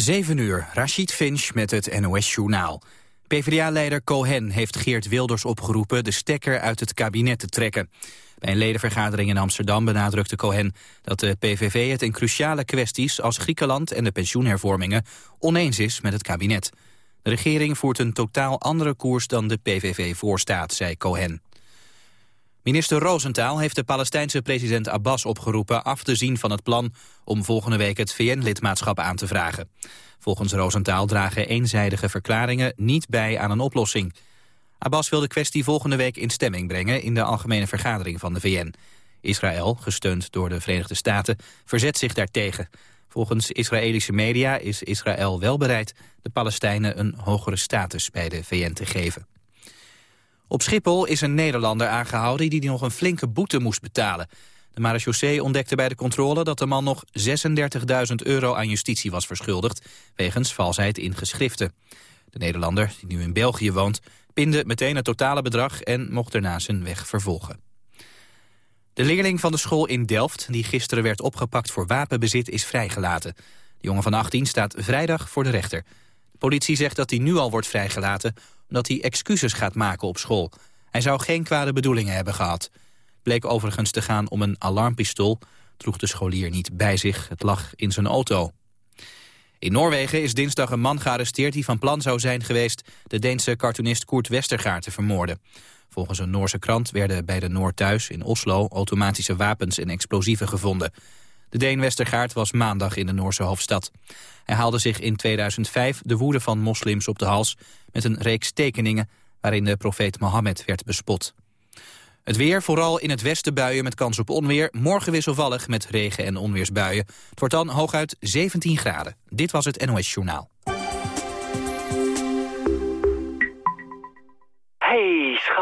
7 uur, Rashid Finch met het NOS-journaal. PvdA-leider Cohen heeft Geert Wilders opgeroepen de stekker uit het kabinet te trekken. Bij een ledenvergadering in Amsterdam benadrukte Cohen dat de PVV het in cruciale kwesties als Griekenland en de pensioenhervormingen oneens is met het kabinet. De regering voert een totaal andere koers dan de PVV voorstaat, zei Cohen. Minister Roosentaal heeft de Palestijnse president Abbas opgeroepen af te zien van het plan om volgende week het VN-lidmaatschap aan te vragen. Volgens Roosentaal dragen eenzijdige verklaringen niet bij aan een oplossing. Abbas wil de kwestie volgende week in stemming brengen in de algemene vergadering van de VN. Israël, gesteund door de Verenigde Staten, verzet zich daartegen. Volgens Israëlische media is Israël wel bereid de Palestijnen een hogere status bij de VN te geven. Op Schiphol is een Nederlander aangehouden die nog een flinke boete moest betalen. De marechaussee ontdekte bij de controle dat de man nog 36.000 euro aan justitie was verschuldigd, wegens valsheid in geschriften. De Nederlander, die nu in België woont, pinde meteen het totale bedrag en mocht daarna zijn weg vervolgen. De leerling van de school in Delft, die gisteren werd opgepakt voor wapenbezit, is vrijgelaten. De jongen van 18 staat vrijdag voor de rechter. De politie zegt dat hij nu al wordt vrijgelaten omdat hij excuses gaat maken op school. Hij zou geen kwade bedoelingen hebben gehad. Bleek overigens te gaan om een alarmpistool. Droeg de scholier niet bij zich, het lag in zijn auto. In Noorwegen is dinsdag een man gearresteerd die van plan zou zijn geweest... de Deense cartoonist Koert Westergaard te vermoorden. Volgens een Noorse krant werden bij de Noord thuis in Oslo... automatische wapens en explosieven gevonden. De Deen Westergaard was maandag in de Noorse hoofdstad. Hij haalde zich in 2005 de woede van moslims op de hals... met een reeks tekeningen waarin de profeet Mohammed werd bespot. Het weer, vooral in het westen buien met kans op onweer. Morgen wisselvallig met regen- en onweersbuien. Het wordt dan hooguit 17 graden. Dit was het NOS Journaal.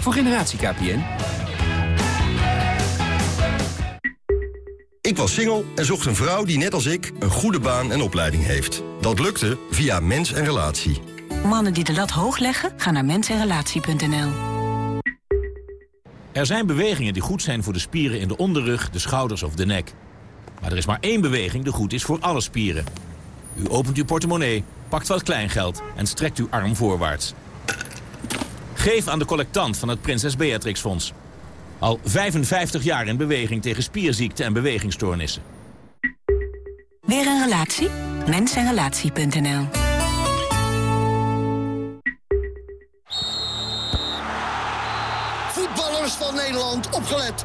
Voor generatie KPN. Ik was single en zocht een vrouw die net als ik een goede baan en opleiding heeft. Dat lukte via Mens en Relatie. Mannen die de lat hoog leggen, gaan naar mensenrelatie.nl. Er zijn bewegingen die goed zijn voor de spieren in de onderrug, de schouders of de nek. Maar er is maar één beweging die goed is voor alle spieren. U opent uw portemonnee, pakt wat kleingeld en strekt uw arm voorwaarts. Geef aan de collectant van het Prinses Beatrix Fonds. Al 55 jaar in beweging tegen spierziekten en bewegingsstoornissen. Weer een relatie? Mensenrelatie.nl Voetballers van Nederland, opgelet.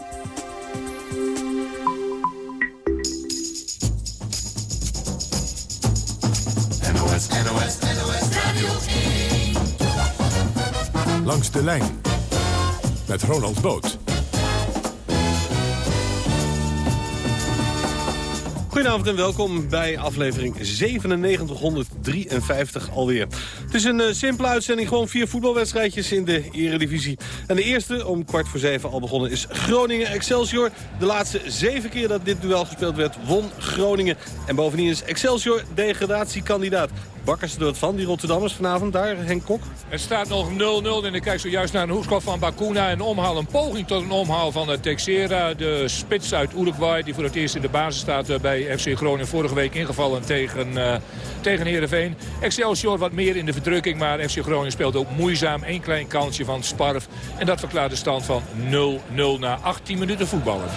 Langs de lijn. Met Ronald Boot. Goedenavond en welkom bij aflevering 9753 alweer. Het is een uh, simpele uitzending, gewoon vier voetbalwedstrijdjes in de eredivisie. En de eerste, om kwart voor zeven al begonnen, is Groningen-Excelsior. De laatste zeven keer dat dit duel gespeeld werd, won Groningen. En bovendien is Excelsior degradatiekandidaat. Bakkers door het van, die Rotterdammers vanavond daar, Henk Kok. Het staat nog 0-0 en ik kijk zojuist naar een hoekschop van Bakuna. Een omhaal, een poging tot een omhaal van Texera. De spits uit Uruguay die voor het eerst in de basis staat eh, bij FC Groningen. Vorige week ingevallen tegen, uh, tegen Heerenveen. Excelsior wat meer in de verdrukking, maar FC Groningen speelt ook moeizaam. Eén klein kansje van Sparf. En dat verklaart de stand van 0-0 na 18 minuten voetballen.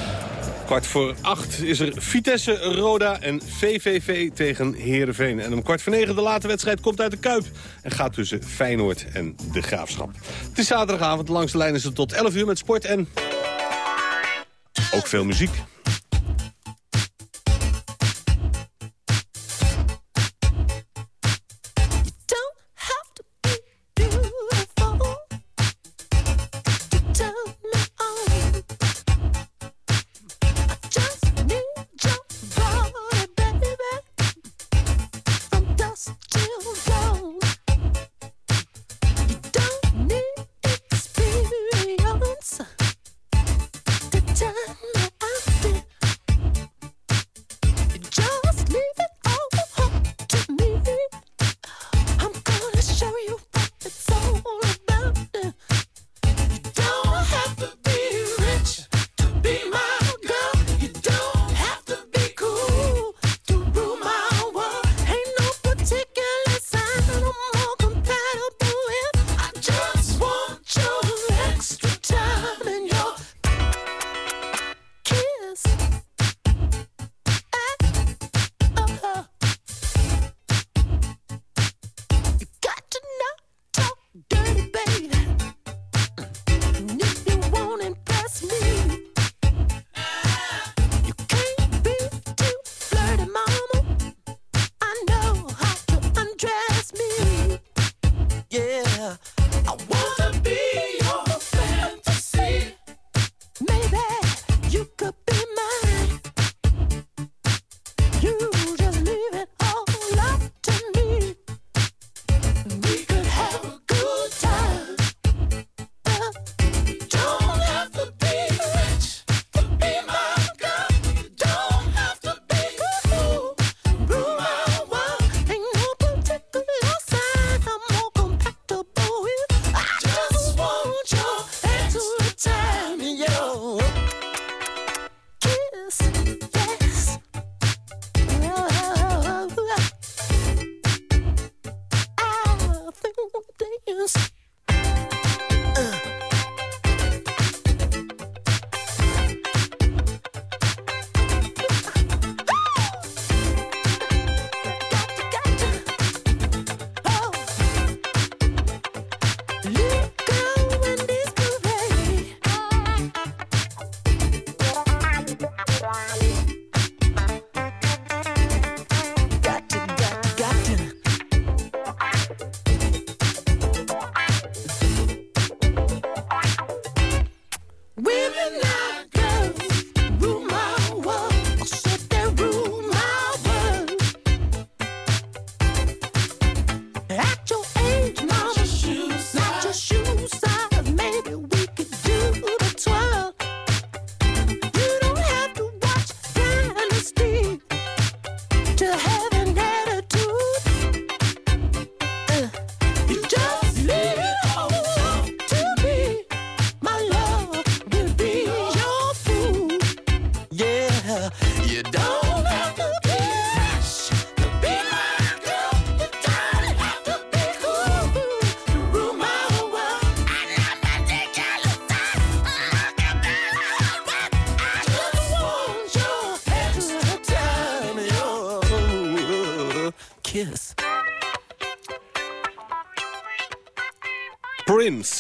Kwart voor acht is er Vitesse, Roda en VVV tegen Heerenveen. En om kwart voor negen de late wedstrijd komt uit de Kuip... en gaat tussen Feyenoord en de Graafschap. Het is zaterdagavond, langs de lijn is het tot 11 uur met sport en... ook veel muziek.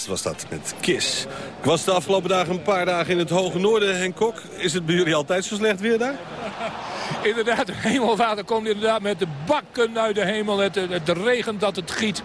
Was dat met Kiss. Ik was de afgelopen dagen een paar dagen in het hoge noorden, Henk Kok. Is het bij jullie altijd zo slecht weer daar? Inderdaad, het hemelwater komt inderdaad met de bakken uit de hemel. Het, het regent dat het giet.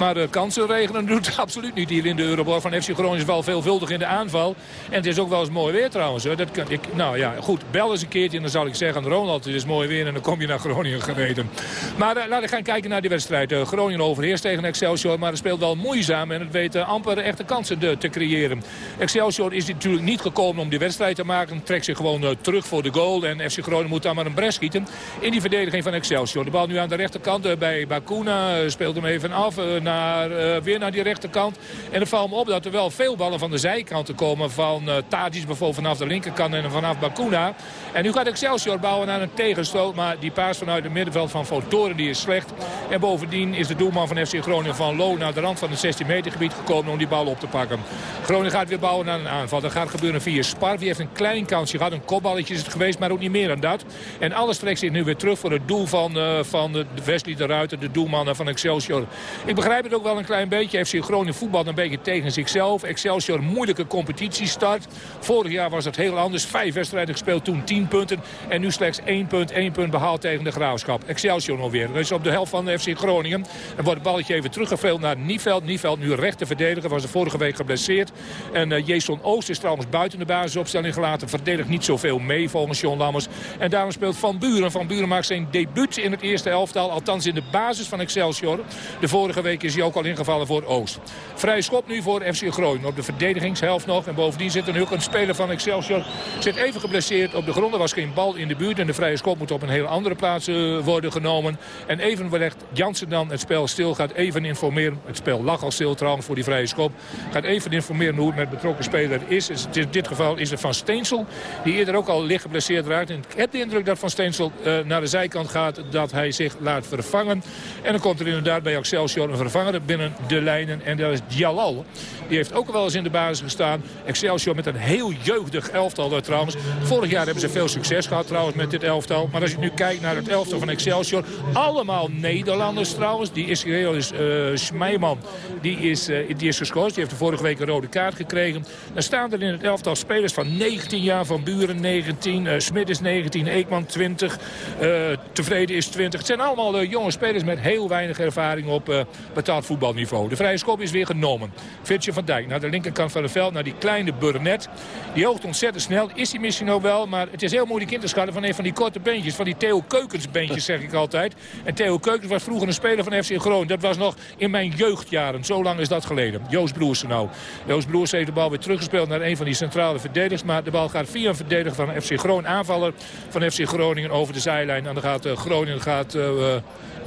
Maar de kansen regenen doet het absoluut niet hier in de Euroborg. Van FC Groningen is wel veelvuldig in de aanval. En het is ook wel eens mooi weer trouwens. Dat ik, nou ja, goed, bel eens een keertje en dan zal ik zeggen... Ronald, het is mooi weer en dan kom je naar Groningen gereden. Maar uh, laten we gaan kijken naar die wedstrijd. Uh, Groningen overheerst tegen Excelsior, maar het speelt wel moeizaam... en het weet amper echte kansen te creëren. Excelsior is natuurlijk niet gekomen om die wedstrijd te maken. Trekt zich gewoon terug voor de goal. En FC Groningen moet dan maar een bres schieten in die verdediging van Excelsior. De bal nu aan de rechterkant bij Bakuna. speelt hem even af uh, weer naar die rechterkant. En dan valt me op dat er wel veel ballen van de zijkanten komen. Van uh, bijvoorbeeld vanaf de linkerkant en vanaf Bakuna. En nu gaat Excelsior bouwen naar een tegenstoot. Maar die paas vanuit het middenveld van Fotoren die is slecht. En bovendien is de doelman van FC Groningen van Lo naar de rand van het 16 meter gebied gekomen om die bal op te pakken. Groningen gaat weer bouwen naar een aanval. Dat gaat gebeuren via Spar. Die heeft een klein kansje gehad. Een kopballetje is het geweest, maar ook niet meer dan dat. En alles trekt zich nu weer terug voor het doel van, uh, van de Wesley de Ruiter, de doelman van Excelsior. Ik begrijp het ook wel een klein beetje. FC Groningen voetbal een beetje tegen zichzelf. Excelsior moeilijke competitiestart. Vorig jaar was het heel anders. Vijf wedstrijden gespeeld, toen tien punten. En nu slechts één punt, één punt behaald tegen de Graafschap. Excelsior nog weer. Dus op de helft van de FC Groningen. En wordt het balletje even teruggeveeld naar Nieveld. Nieveld nu rechter verdediger. Was er vorige week geblesseerd. En uh, Jason Oost is trouwens buiten de basisopstelling gelaten. Verdedigt niet zoveel mee volgens John Lammers. En daarom speelt Van Buren. Van Buren maakt zijn debuut in het eerste elftal. Althans in de basis van Excelsior. De vorige week is hij ook al ingevallen voor Oost. Vrij schop nu voor FC Groningen. Op de verdedigingshelft nog. En bovendien zit er nu ook een speler van Excelsior. Zit even geblesseerd op de grond. Er was geen bal in de buurt. En de vrije schop moet op een hele andere plaats uh, worden genomen. En even legt Jansen dan het spel stil. Gaat even informeren. Het spel lag al stil trouwens voor die vrije schop. Gaat even informeren hoe het met betrokken speler is. In dit geval is het Van Steensel. Die eerder ook al licht geblesseerd raakt. En ik heb de indruk dat Van Steensel uh, naar de zijkant gaat. Dat hij zich laat vervangen. En dan komt er inderdaad bij Excelsior een vervanger binnen de lijnen. En dat is Dialal. Die heeft ook wel eens in de basis gestaan. Excelsior met een heel jeugdig elftal trouwens. Vorig jaar hebben ze veel succes gehad trouwens met dit elftal. Maar als je nu kijkt naar het elftal van Excelsior. Allemaal Nederlanders trouwens. Die Israël is uh, Schmeiman. Die is, uh, die is geschorst. Die heeft de vorige week een rode kaart gekregen. Dan staan er in het elftal spelers van 19 jaar. Van Buren 19. Uh, Smit is 19. Eekman 20. Tevreden is 20. Het zijn allemaal jonge spelers met heel weinig ervaring op betaald voetbalniveau. De vrije schop is weer genomen. Fitje van Dijk naar de linkerkant van het veld. Naar die kleine Burnett. Die oogt ontzettend snel. Is hij misschien ook wel. Maar het is heel moeilijk in te schatten van een van die korte beentjes. Van die Theo Keukens beentjes zeg ik altijd. En Theo Keukens was vroeger een speler van FC Groningen. Dat was nog in mijn jeugdjaren. Zo lang is dat geleden. Joost Bloersen nou. Joost Bloersen heeft de bal weer teruggespeeld naar een van die centrale verdedigers. Maar de bal gaat via een verdediger van FC Groningen. Aanvaller van FC Groningen over de zijlijn. En dan gaat uh, Groningen gaat, uh,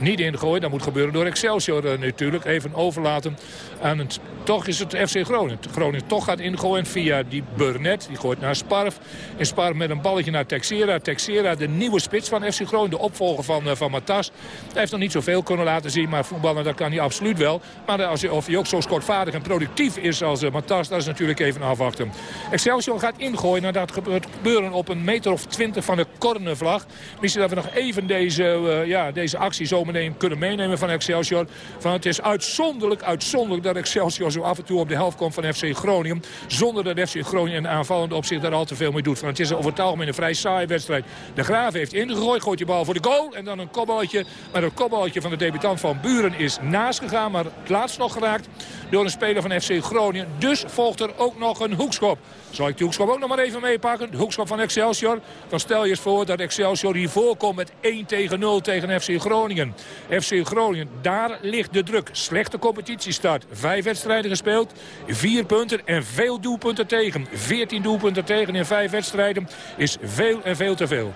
niet ingooien. Dat moet gebeuren door Excelsior uh, natuurlijk. Even overlaten aan het... Toch is het FC Groningen. Groningen toch gaat ingooien via die Burnett. Die gooit naar Sparf. En Sparf met een balletje naar Texera. Texera, de nieuwe spits van FC Groningen. De opvolger van, uh, van Matas. Hij heeft nog niet zoveel kunnen laten zien. Maar voetballen dat kan hij absoluut wel. Maar als hij, of hij ook zo scoortvaardig en productief is als Matas. Dat is natuurlijk even afwachten. Excelsior gaat ingooien. Nou, dat gebeurt gebeuren op een meter of twintig van de cornervlag. Misschien dat we nog even deze, ja, deze actie zo kunnen meenemen van Excelsior. Van het is uitzonderlijk, uitzonderlijk dat Excelsior zo af en toe op de helft komt van FC Groningen. Zonder dat FC Groningen in aanvallende opzicht daar al te veel mee doet. Van het is over het algemeen een vrij saaie wedstrijd. De Graaf heeft ingegooid, gooit die bal voor de goal. En dan een kopballetje. Maar dat kopballetje van de debutant van Buren is naast gegaan. Maar laatst nog geraakt door een speler van FC Groningen. Dus volgt er ook nog een hoekschop. Zal ik die hoekschop ook nog maar even meepakken? De hoekschop van Excelsior. Dan stel je eens voor dat Excelsior hiervoor komt met 1 tegen 0 tegen FC Groningen. FC Groningen, daar ligt de druk. Slechte competitiestart. Vijf wedstrijden gespeeld. Vier punten en veel doelpunten tegen. 14 doelpunten tegen in vijf wedstrijden is veel en veel te veel.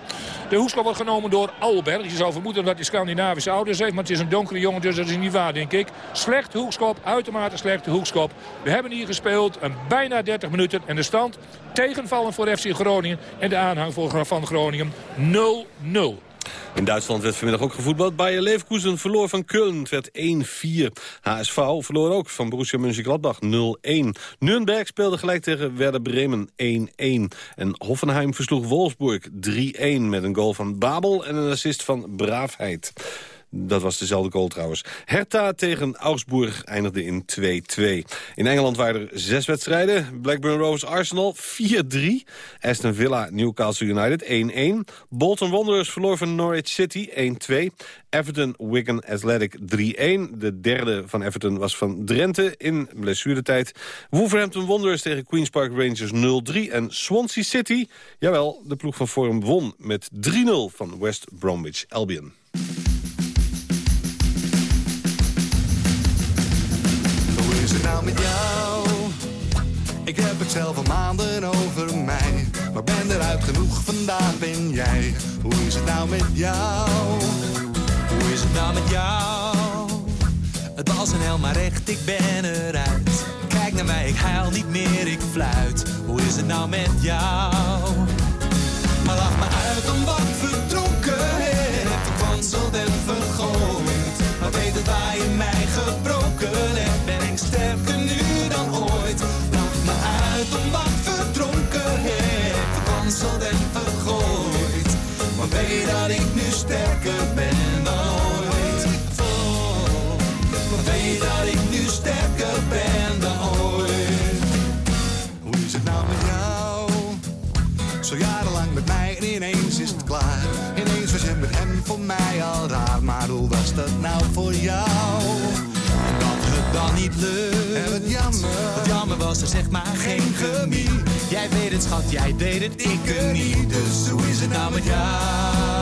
De hoekschop wordt genomen door Alberg. Je zou vermoeden dat hij Scandinavische ouders heeft. Maar het is een donkere jongen, dus dat is niet waar, denk ik. Slecht hoekschop, uitermate slechte hoekschop. We hebben hier gespeeld een bijna 30 minuten. En de stand tegenvallen voor FC Groningen en de aanhang van Groningen 0-0. In Duitsland werd vanmiddag ook gevoetbald. Bayer Leverkusen verloor van Köln. Het werd 1-4. HSV verloor ook van Borussia Mönchengladbach 0-1. Nürnberg speelde gelijk tegen Werder Bremen 1-1. En Hoffenheim versloeg Wolfsburg 3-1 met een goal van Babel en een assist van Braafheid. Dat was dezelfde goal trouwens. Hertha tegen Augsburg eindigde in 2-2. In Engeland waren er zes wedstrijden. Blackburn Rovers Arsenal 4-3. Aston Villa Newcastle United 1-1. Bolton Wanderers verloor van Norwich City 1-2. Everton Wigan Athletic 3-1. De derde van Everton was van Drenthe in blessuretijd. Wolverhampton Wanderers tegen Queen's Park Rangers 0-3. En Swansea City, jawel, de ploeg van Forum won met 3-0 van West Bromwich Albion. Nou met jou? Ik heb het zelf al maanden over mij. Maar ben eruit genoeg, vandaag ben jij. Hoe is het nou met jou? Hoe is het nou met jou? Het was een hel, maar echt, ik ben eruit. Kijk naar mij, ik huil niet meer, ik fluit. Hoe is het nou met jou? Maar lach me uit om wat dat ik nu sterker ben dan ooit. Oh, weet dat ik nu sterker ben dan ooit. Hoe is het nou met jou? Zo jarenlang met mij en ineens is het klaar. Ineens was je met hem voor mij al raar. Maar hoe was dat nou voor jou? En dat het dan niet lukt. En wat jammer. Wat jammer was er zeg maar geen chemie. Jij weet het schat, jij deed het, ik het niet. Dus hoe is het nou met jou?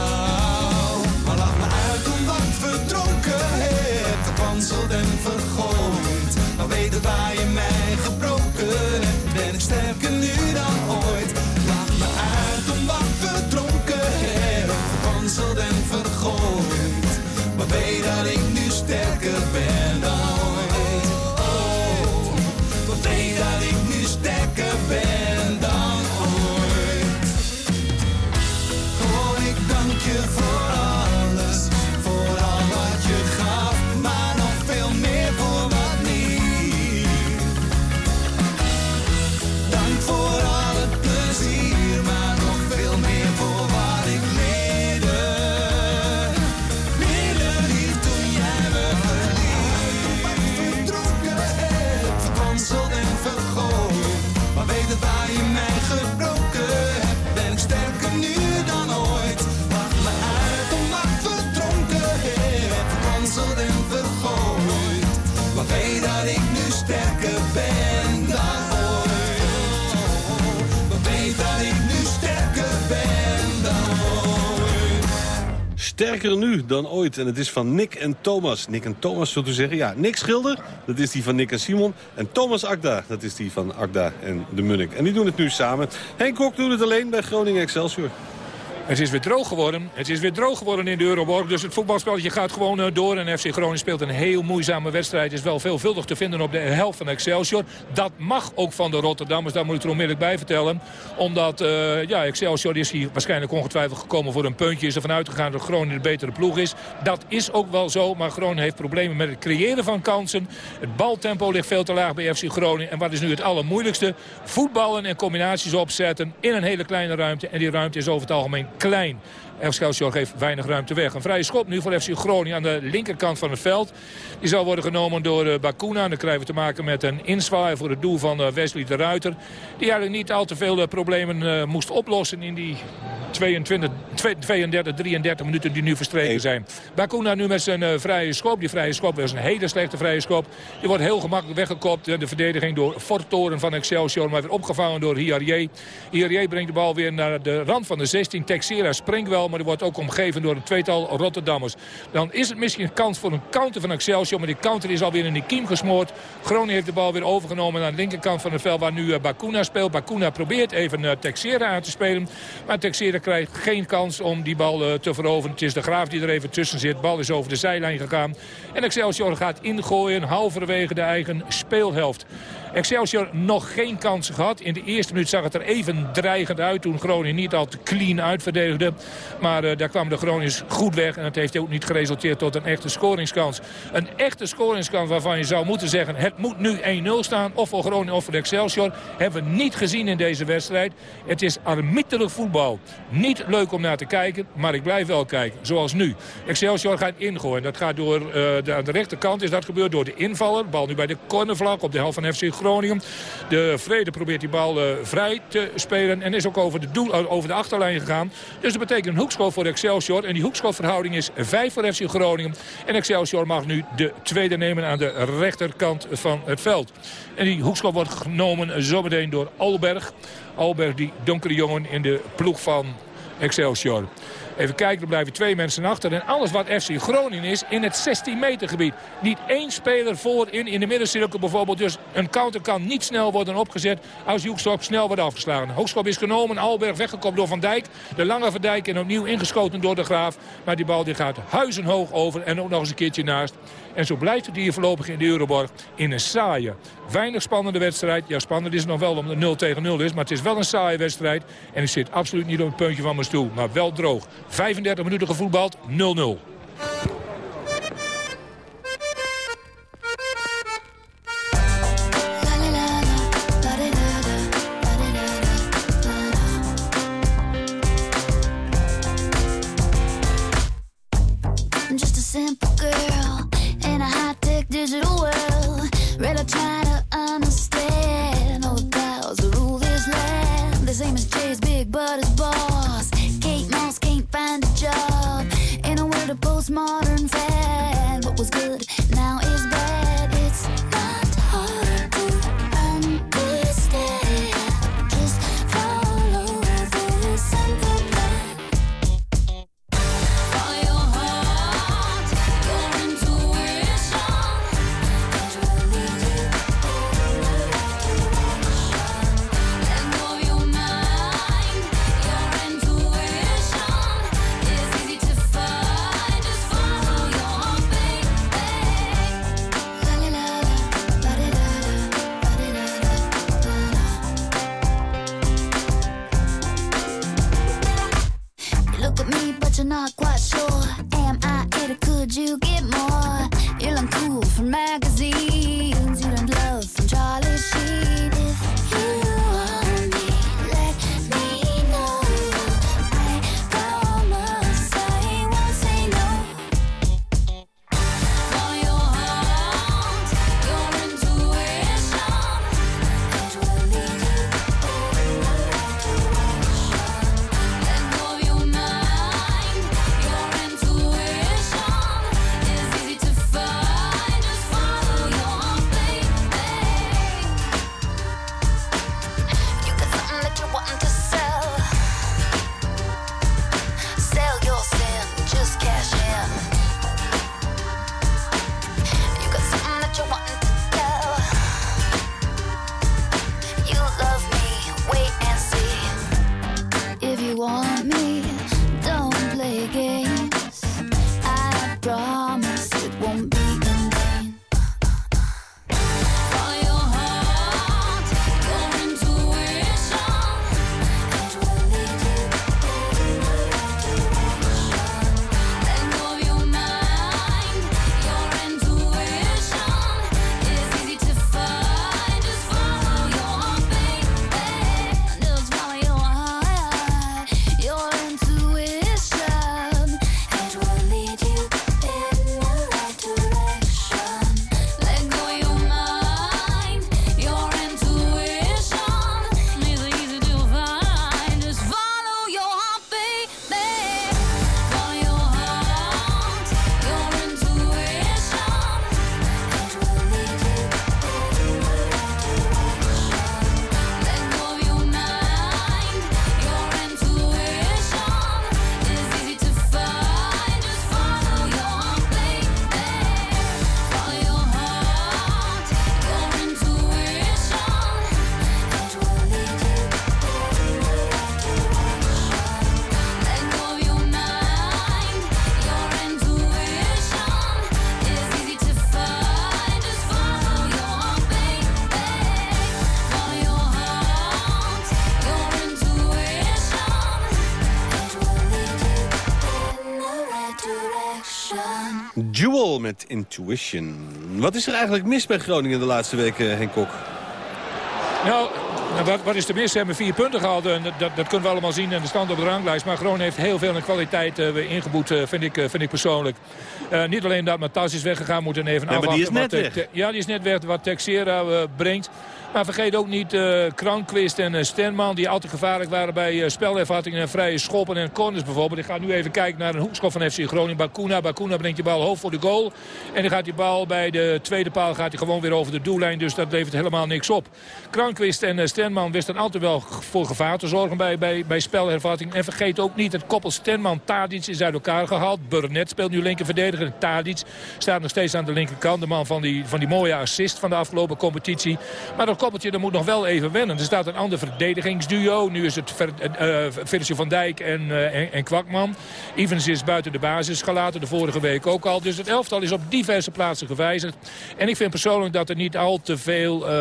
Wat verdronken hebt. Verpanseld en vergooid. Maar weet waar je mij gebroken hebt. Ben ik sterker nu dan ooit. Lach me uit om wat verdronken hebt. Verpanseld en vergooid. Maar weet dat ik nu sterker ben Sterker nu dan ooit. En het is van Nick en Thomas. Nick en Thomas, zult u zeggen? Ja, Nick Schilder, dat is die van Nick en Simon. En Thomas Akda, dat is die van Akda en de Munnik. En die doen het nu samen. Henk Kok doet het alleen bij Groningen Excelsior. Het is weer droog geworden. Het is weer droog geworden in de Euroborg. Dus het voetbalspelletje gaat gewoon eh, door. En FC Groningen speelt een heel moeizame wedstrijd. Is wel veelvuldig te vinden op de helft van Excelsior. Dat mag ook van de Rotterdammers. Daar moet ik er onmiddellijk bij vertellen. Omdat uh, ja, Excelsior is hier waarschijnlijk ongetwijfeld gekomen voor een puntje. Is er vanuit gegaan dat Groningen de betere ploeg is. Dat is ook wel zo. Maar Groningen heeft problemen met het creëren van kansen. Het baltempo ligt veel te laag bij FC Groningen. En wat is nu het allermoeilijkste? Voetballen en combinaties opzetten in een hele kleine ruimte. En die ruimte is over het algemeen klein. Excelsior geeft weinig ruimte weg. Een vrije schop nu voor FC Groningen aan de linkerkant van het veld. Die zal worden genomen door uh, Bakuna. En dan krijgen we te maken met een inzwaai voor het doel van uh, Wesley de Ruiter. Die eigenlijk niet al te veel uh, problemen moest oplossen in die 22, 32, 33 minuten die nu verstreken zijn. Bakuna nu met zijn vrije schop. Die vrije schop was een hele slechte vrije schop. Die wordt heel gemakkelijk weggekopt. De verdediging door Fortoren van Excelsior. Maar weer opgevangen door Hiarie. Hiarie brengt de bal weer naar de rand van de 16. Texera springt wel maar die wordt ook omgeven door een tweetal Rotterdammers. Dan is het misschien een kans voor een counter van Excelsior. Maar die counter is alweer in de kiem gesmoord. Groningen heeft de bal weer overgenomen aan de linkerkant van het veld waar nu uh, Bakuna speelt. Bakuna probeert even uh, Texera aan te spelen. Maar Texera krijgt geen kans om die bal uh, te veroveren. Het is de Graaf die er even tussen zit. Bal is over de zijlijn gegaan. En Excelsior gaat ingooien halverwege de eigen speelhelft. Excelsior nog geen kansen gehad. In de eerste minuut zag het er even dreigend uit toen Groningen niet al te clean uitverdedigde. Maar uh, daar kwam de Groningers goed weg. En dat heeft ook niet geresulteerd tot een echte scoringskans. Een echte scoringskans waarvan je zou moeten zeggen... het moet nu 1-0 staan, of voor Groningen of voor Excelsior. Hebben we niet gezien in deze wedstrijd. Het is armittelig voetbal. Niet leuk om naar te kijken, maar ik blijf wel kijken. Zoals nu. Excelsior gaat ingooien. Dat gaat door uh, de, aan de rechterkant is dat gebeurd door de invaller. Bal nu bij de cornervlag op de helft van FC Groningen. De Vrede probeert die bal uh, vrij te spelen. En is ook over de, doel, uh, over de achterlijn gegaan. Dus dat betekent een hoekschop voor Excelsior. En die hoekschopverhouding is 5 voor FC Groningen. En Excelsior mag nu de tweede nemen aan de rechterkant van het veld. En die hoekschop wordt genomen zometeen door Alberg. Alberg, die donkere jongen in de ploeg van Excelsior. Even kijken, er blijven twee mensen achter. En alles wat FC Groningen is in het 16 meter gebied. Niet één speler voorin in de middencirkel bijvoorbeeld. Dus een counter kan niet snel worden opgezet als hoekschop snel wordt afgeslagen. Hoekschop is genomen, Alberg weggekomen door Van Dijk. De lange Van Dijk en opnieuw ingeschoten door de Graaf. Maar die bal die gaat huizenhoog over en ook nog eens een keertje naast. En zo blijft het hier voorlopig in de Euroborg in een saaie, weinig spannende wedstrijd. Ja, spannend is het nog wel omdat het 0 tegen 0 is. Maar het is wel een saaie wedstrijd. En ik zit absoluut niet op het puntje van mijn stoel. Maar wel droog. 35 minuten gevoetbald, 0-0. Intuition. Wat is er eigenlijk mis bij Groningen de laatste weken, Henk Kok? Nou, wat, wat is er mis? Ze hebben vier punten gehaald. En dat, dat kunnen we allemaal zien in de stand op de ranglijst. Maar Groningen heeft heel veel in kwaliteit eh, weer ingeboet, eh, vind, ik, eh, vind ik persoonlijk. Eh, niet alleen dat Matas is weggegaan, moeten even Ja, maar die afwachten is net wat, eh, weg. te- ja, die is net weg wat Texera eh, brengt. Maar vergeet ook niet uh, Krankwist en uh, Stenman... die altijd gevaarlijk waren bij uh, spelervattingen en vrije schoppen en corners bijvoorbeeld. Ik ga nu even kijken naar een hoekschop van FC Groningen. Bakuna, Bakuna brengt die bal hoog voor de goal. En dan gaat die bal bij de tweede paal gaat hij gewoon weer over de doellijn. Dus dat levert helemaal niks op. Krankwist en Stenman wisten altijd wel voor gevaar te zorgen bij, bij, bij spelhervatting. En vergeet ook niet het koppel Stenman-Tadic is uit elkaar gehaald. Burnett speelt nu linker verdediger. Tadic staat nog steeds aan de linkerkant. De man van die, van die mooie assist van de afgelopen competitie. Maar dat koppeltje dat moet nog wel even wennen. Er staat een ander verdedigingsduo. Nu is het Ver, uh, Virtue van Dijk en, uh, en, Kwakman. Evans is buiten de basis gelaten. De vorige week ook al. Dus het elftal is op diverse plaatsen gewijzigd. En ik vind persoonlijk dat er niet al te veel,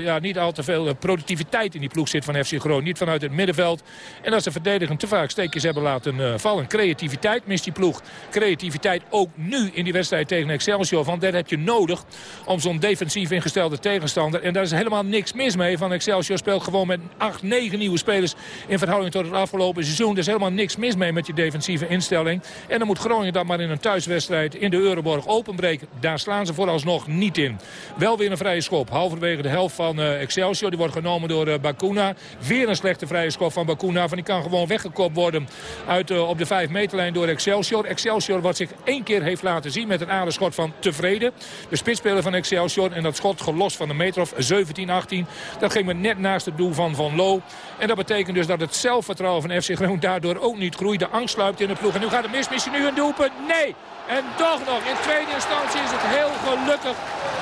ja, niet al te veel productiviteit in die ploeg zit van FC Groningen. Niet vanuit het middenveld. En dat ze verdedigend te vaak steekjes hebben laten vallen. Creativiteit mist die ploeg. Creativiteit ook nu in die wedstrijd tegen Excelsior. Want dat heb je nodig om zo'n defensief ingestelde tegenstander. En daar is helemaal niks mis mee. Van Excelsior speelt gewoon met 8, 9 nieuwe spelers in verhouding tot het afgelopen seizoen. Er is helemaal niks mis mee met je defensieve instelling. En dan moet Groningen dat maar in een thuiswedstrijd in de Euroborg openbreken. Daar slaan ze vooralsnog niet in. Wel weer een vrije schop. Halverwege de helft van uh, Excelsior. Die wordt genomen door uh, Bakuna. Weer een slechte vrije schop van Bakuna. Van die kan gewoon weggekopt worden uit, uh, op de 5 meterlijn door Excelsior. Excelsior wat zich één keer heeft laten zien met een aardeschot van tevreden. De spitsspeler van Excelsior. En dat schot gelost van een meter of 17, 18. Dat ging me net naast het doel van Van Loo. En dat betekent dus dat het zelfvertrouwen van FC Groningen daardoor ook niet groeit. De angst sluipt in de ploeg. En nu gaat het mis. Misschien nu een doelpunt? Nee! En toch nog, in tweede instantie is het heel gelukkig.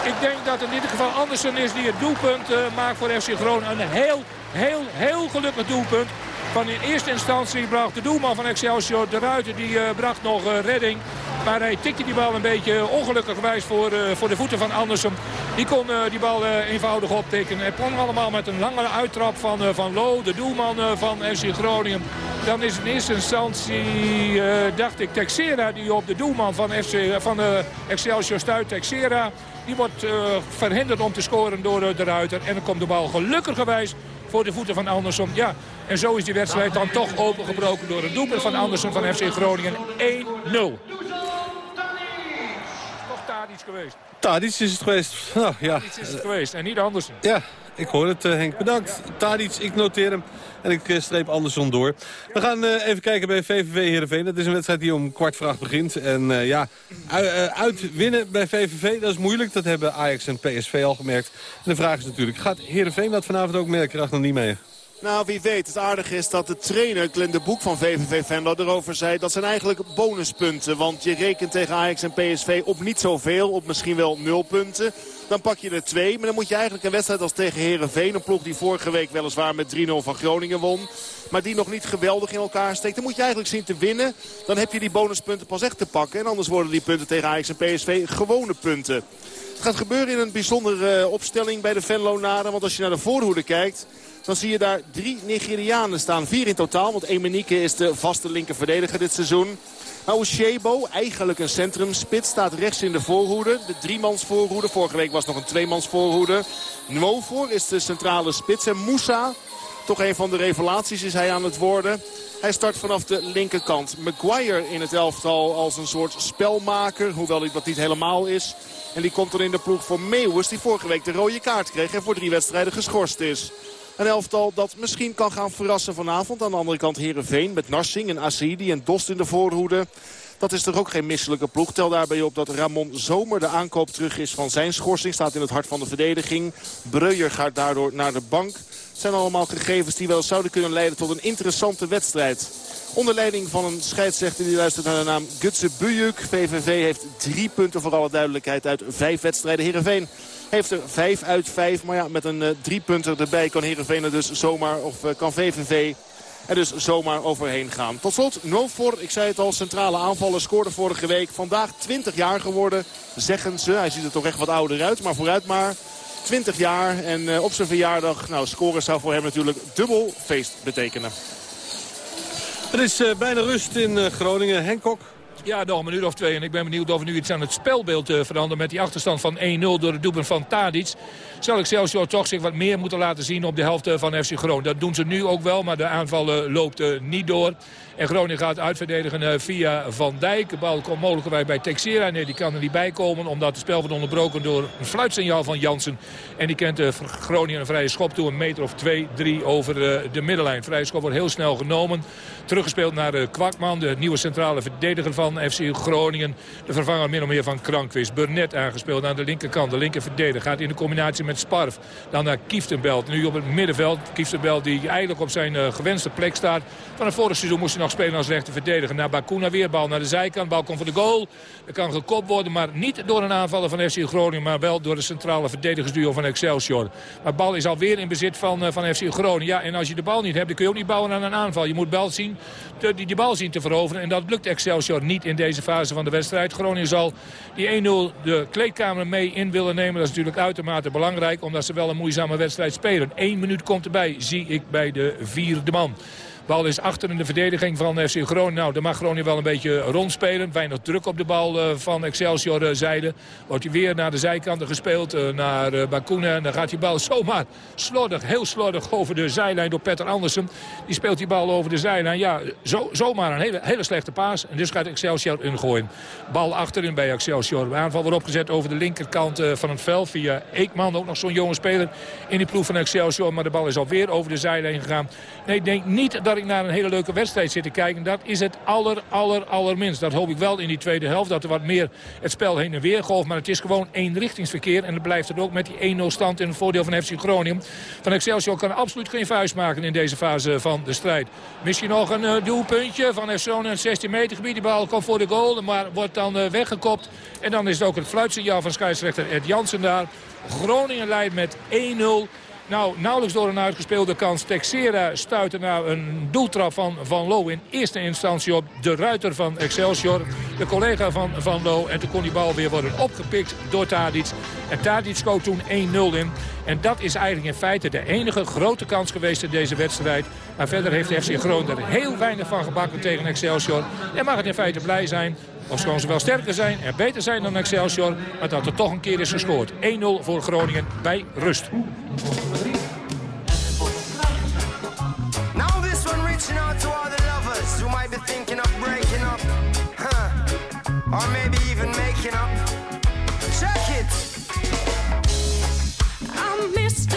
Ik denk dat in ieder geval Andersen is die het doelpunt uh, maakt voor FC Groningen. Een heel, heel, heel gelukkig doelpunt. Van in eerste instantie bracht de doelman van Excelsior de Ruiter. Die uh, bracht nog uh, redding. Maar hij tikte die bal een beetje ongelukkigwijs voor, uh, voor de voeten van Andersen. Die kon die bal eenvoudig optekenen. Het kwam allemaal met een lange uittrap van, van Lo, de doelman van FC Groningen. Dan is in eerste instantie, dacht ik, Texera die op de doelman van, FC, van Excelsior stuit. Texera die wordt verhinderd om te scoren door de Ruiter. En dan komt de bal gelukkigerwijs voor de voeten van Andersen. Ja, en zo is die wedstrijd dan toch opengebroken door het doelpunt van Andersen van FC Groningen 1-0. Toch Tadic geweest. Tadic is het geweest. Nou, ja. Tadic is het geweest en niet Andersen. Ja, ik hoor het uh, Henk. Bedankt. Tadic, ik noteer hem. En ik uh, streep Anderson door. We gaan uh, even kijken bij VVV Heerenveen. Dat is een wedstrijd die om kwart voor acht begint. En ja, uit winnen bij VVV, dat is moeilijk. Dat hebben Ajax en PSV al gemerkt. En de vraag is natuurlijk, gaat Heerenveen dat vanavond ook merken? Graag nog niet mee. Nou, wie weet. Het aardige is dat de trainer, Glenn de Boek van VVV Venlo, erover zei... dat zijn eigenlijk bonuspunten. Want je rekent tegen Ajax en PSV op niet zoveel, op misschien wel nul punten. Dan pak je er twee. Maar dan moet je eigenlijk een wedstrijd als tegen Herenveen, een ploeg die vorige week weliswaar met 3-0 van Groningen won. Maar die nog niet geweldig in elkaar steekt. Dan moet je eigenlijk zien te winnen. Dan heb je die bonuspunten pas echt te pakken. En anders worden die punten tegen Ajax en PSV gewone punten. Het gaat gebeuren in een bijzondere opstelling bij de Venlo-naden. Want als je naar de voorhoede kijkt... Dan zie je daar drie Nigerianen staan. Vier in totaal, want Emenike is de vaste linker verdediger dit seizoen. Shebo, eigenlijk een centrumspits, staat rechts in de voorhoede. De driemans voorhoede. Vorige week was nog een tweemans voorhoede. Nwofor is de centrale spits. En Moussa, toch een van de revelaties is hij aan het worden. Hij start vanaf de linkerkant. Maguire in het elftal als een soort spelmaker. Hoewel dat niet helemaal is. En die komt dan in de ploeg voor Meeuwis. Die vorige week de rode kaart kreeg en voor drie wedstrijden geschorst is. Een elftal dat misschien kan gaan verrassen vanavond. Aan de andere kant Herenveen met Narsing en Asidi en Dost in de voorhoede. Dat is toch ook geen misselijke ploeg. Tel daarbij op dat Ramon Zomer de aankoop terug is van zijn schorsing. Staat in het hart van de verdediging. Breuer gaat daardoor naar de bank. Het zijn allemaal gegevens die wel zouden kunnen leiden tot een interessante wedstrijd. Onder leiding van een scheidsrechter die luistert naar de naam Gutse Bujuk. VVV heeft drie punten voor alle duidelijkheid uit vijf wedstrijden. Heerenveen heeft er vijf uit vijf. Maar ja, met een drie punten erbij kan Heerenveen er dus zomaar, of uh, kan VVV er dus zomaar overheen gaan. Tot slot, Nofor, ik zei het al, centrale aanvaller scoorde vorige week. Vandaag 20 jaar geworden, zeggen ze. Hij ziet er toch echt wat ouder uit, maar vooruit maar. 20 jaar en uh, op zijn verjaardag, nou scoren zou voor hem natuurlijk dubbel feest betekenen. Het is bijna rust in Groningen. Henkok. Ja, nog een minuut of twee. En ik ben benieuwd of er nu iets aan het spelbeeld uh, verandert... met die achterstand van 1-0 door het doelpunt van Tadic. Zal Excelsior toch zich wat meer moeten laten zien op de helft uh, van FC Groningen. Dat doen ze nu ook wel, maar de aanval uh, loopt niet door. En Groningen gaat uitverdedigen via Van Dijk. De bal komt mogelijk bij Texera. Nee, die kan er niet bij komen, omdat het spel wordt onderbroken door een fluitsignaal van Jansen. En die kent Groningen een vrije schop toe, een meter of twee, drie over de middenlijn. Vrije schop wordt heel snel genomen. Teruggespeeld naar Kwakman, de nieuwe centrale verdediger van FC Groningen. De vervanger min of meer van Krankwist. Burnett aangespeeld aan de linkerkant. De linker verdediger gaat in de combinatie met Sparf. Dan naar Kieftenbelt. Nu op het middenveld. Kieftenbelt die eigenlijk op zijn uh, gewenste plek staat. Van het vorige seizoen moest hij nog spelen als rechter verdediger. Naar Bakuna weer. Bal naar de zijkant. Bal komt voor de goal. Er kan gekopt worden. Maar niet door een aanvaller van FC Groningen. Maar wel door de centrale verdedigersduo van Excelsior. Maar bal is alweer in bezit van, uh, van FC Groningen. Ja, en als je de bal niet hebt, dan kun je ook niet bouwen aan een aanval. Je moet bal zien, die, die bal zien te veroveren. En dat lukt Excelsior niet in deze fase van de wedstrijd. Groningen zal die 1-0 de kleedkamer mee in willen nemen. Dat is natuurlijk uitermate belangrijk, omdat ze wel een moeizame wedstrijd spelen. Eén minuut komt erbij, zie ik bij de vierde man. Bal is achter in de verdediging van FC Groningen. Nou, daar mag Groningen wel een beetje rondspelen. Weinig druk op de bal uh, van Excelsior uh, zijde. Wordt hij weer naar de zijkanten gespeeld. Uh, naar Bakuna. En dan gaat die bal zomaar slordig, heel slordig over de zijlijn door Petter Andersen. Die speelt die bal over de zijlijn. Ja, zo, zomaar een hele, hele slechte paas. En dus gaat Excelsior ingooien. Bal achterin bij Excelsior. Aanval wordt opgezet over de linkerkant van het veld. Via Eekman, ook nog zo'n jonge speler in die ploeg van Excelsior. Maar de bal is alweer over de zijlijn gegaan. Nee, ik denk niet dat naar een hele leuke wedstrijd zit te kijken. Dat is het aller, aller, allerminst. Dat hoop ik wel in die tweede helft. Dat er wat meer het spel heen en weer golft. Maar het is gewoon eenrichtingsverkeer. En dat blijft het ook met die 1-0 stand in het voordeel van FC Groningen. Van Excelsior kan absoluut geen vuist maken in deze fase van de strijd. Misschien nog een uh, doelpuntje van FC in het 16 meter gebied. Die bal komt voor de goal, maar wordt dan uh, weggekopt. En dan is het ook het fluitsignaal van scheidsrechter Ed Jansen daar. Groningen leidt met 1-0. Nou, nauwelijks door een uitgespeelde kans. Texera stuitte naar een doeltrap van Van Loo in eerste instantie op de ruiter van Excelsior. De collega van Van Loo. En toen kon die bal weer worden opgepikt door Tadic. En Tadic schoot toen 1-0 in. En dat is eigenlijk in feite de enige grote kans geweest in deze wedstrijd. Maar verder heeft FC Groningen er heel weinig van gebakken tegen Excelsior. En mag het in feite blij zijn Ofschoon ze wel sterker zijn en beter zijn dan Excelsior. Maar dat er toch een keer is gescoord. 1-0 voor Groningen bij rust. Now this one reaching out to all the lovers who might be thinking of breaking up. Huh. Or maybe even making up. Check it. I missed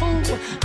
疯狂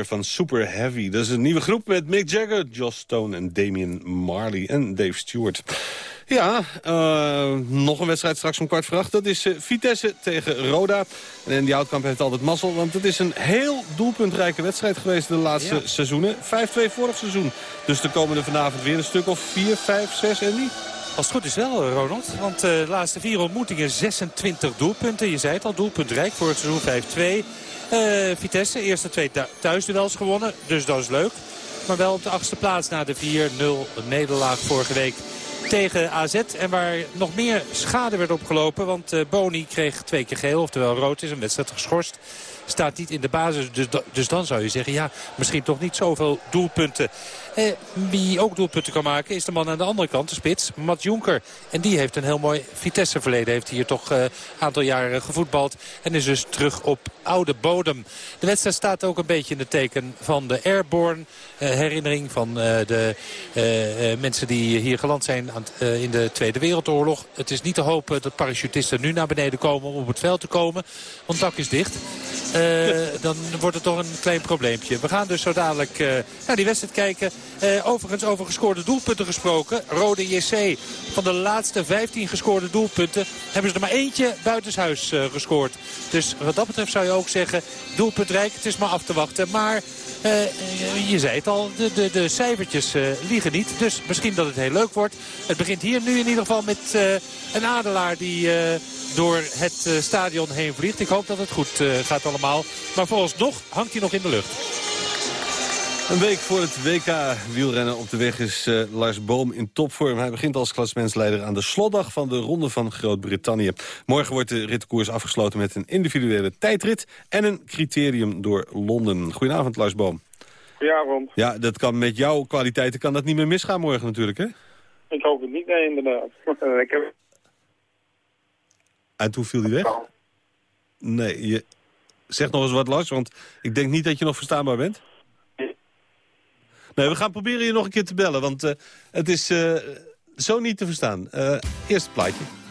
Van Super Heavy. Dat is een nieuwe groep met Mick Jagger, Joss Stone en Damien Marley en Dave Stewart. Ja, eh, nog een wedstrijd straks om kwart voor acht. Dat is eh, Vitesse tegen Roda. En die Houtkamp heeft altijd mazzel, want het is een heel doelpuntrijke wedstrijd geweest de laatste Ja. seizoenen. 5-2 vorig seizoen. Dus er komen er vanavond weer een stuk of 4, 5, 6 en die. Als het goed is wel, eh, Ronald. Want eh, de laatste vier ontmoetingen 26 doelpunten. Je zei het al, doelpuntrijk voor het seizoen 5-2. Eh, Vitesse, eerste twee thu- thuisduels gewonnen. Dus dat is leuk. Maar wel op de achtste plaats na de 4-0 nederlaag vorige week tegen AZ. En waar nog meer schade werd opgelopen. Want Boni kreeg twee keer geel, oftewel rood is een wedstrijd geschorst. Staat niet in de basis, dus, dus dan zou je zeggen... ja, misschien toch niet zoveel doelpunten. Eh, wie ook doelpunten kan maken is de man aan de andere kant, de spits, Matt Jonker. En die heeft een heel mooi Vitesse-verleden. Heeft hier toch een aantal jaren gevoetbald. En is dus terug op oude bodem. De wedstrijd staat ook een beetje in het teken van de Airborne. eh, herinnering van eh, de eh, eh, mensen die hier geland zijn aan, eh, in de Tweede Wereldoorlog. Het is niet te hopen dat parachutisten nu naar beneden komen om op het veld te komen. Want dak is dicht. Eh, dan wordt het toch een klein probleempje. We gaan dus zo dadelijk eh, naar die wedstrijd kijken. Eh, overigens over gescoorde doelpunten gesproken. Rode JC van de laatste 15 gescoorde doelpunten... hebben ze er maar eentje buitenshuis eh, gescoord. Dus wat dat betreft zou je ook zeggen... doelpuntrijk, het is maar af te wachten. Maar eh, je zei het al, de, de, de cijfertjes eh, liegen niet. Dus misschien dat het heel leuk wordt. Het begint hier nu in ieder geval met eh, een adelaar die... eh, door het stadion heen vliegt. Ik hoop dat het goed gaat allemaal. Maar vooralsnog hangt hij nog in de lucht. Een week voor het WK wielrennen op de weg is eh, Lars Boom in topvorm. Hij begint als klassementsleider aan de slotdag van de Ronde van Groot-Brittannië. Morgen wordt de ritkoers afgesloten met een individuele tijdrit... en een criterium door Londen. Goedenavond, Lars Boom. Goedenavond. Ja, dat kan met jouw kwaliteiten kan dat niet meer misgaan morgen natuurlijk, hè? Ik hoop het niet, nee, inderdaad. ik heb... En toen viel hij weg? Nee, je... zeg nog eens wat, Lars, want ik denk niet dat je nog verstaanbaar bent. Nee, we gaan proberen je nog een keer te bellen, want eh, het is eh, zo niet te verstaan. Eh eerst het plaatje.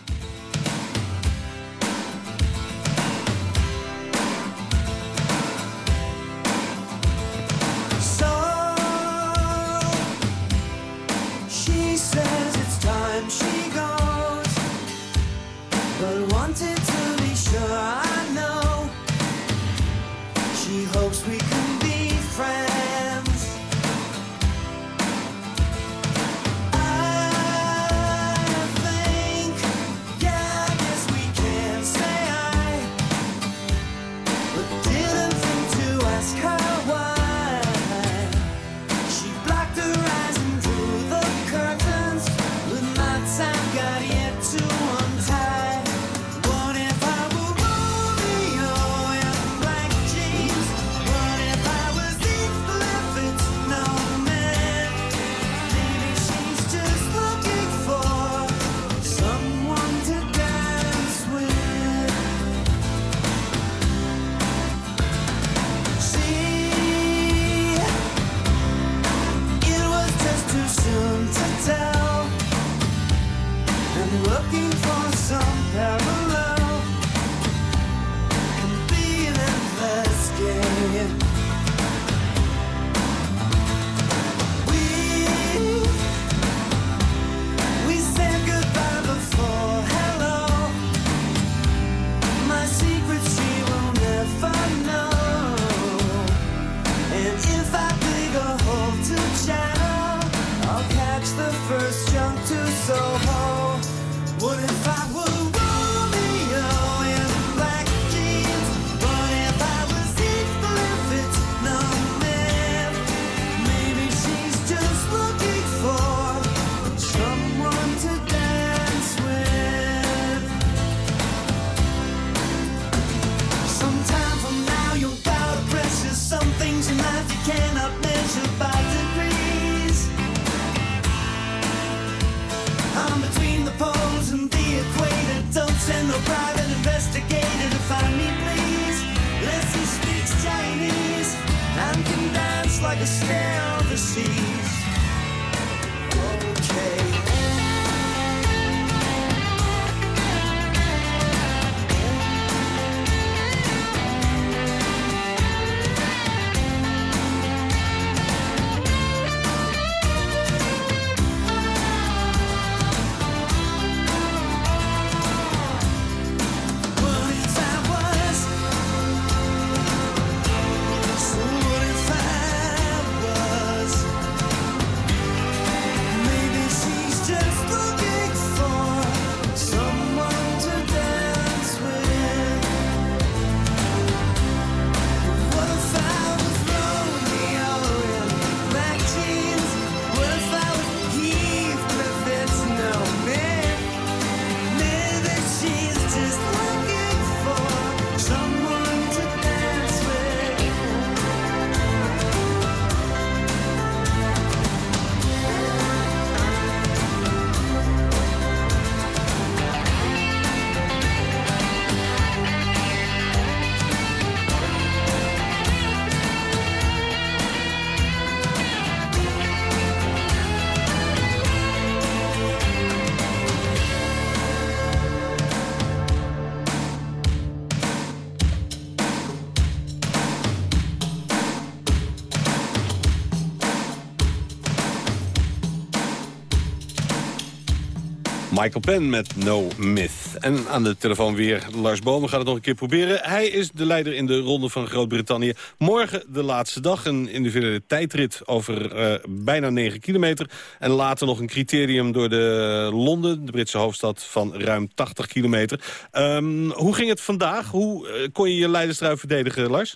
Michael Penn met No Myth. En aan de telefoon weer Lars Bomen gaat het nog een keer proberen. Hij is de leider in de Ronde van Groot-Brittannië. Morgen de laatste dag, een individuele tijdrit over eh, bijna 9 kilometer. En later nog een criterium door de Londen, de Britse hoofdstad, van ruim 80 kilometer. Ehm, hoe ging het vandaag? Hoe eh, kon je je leiderstrui verdedigen, Lars?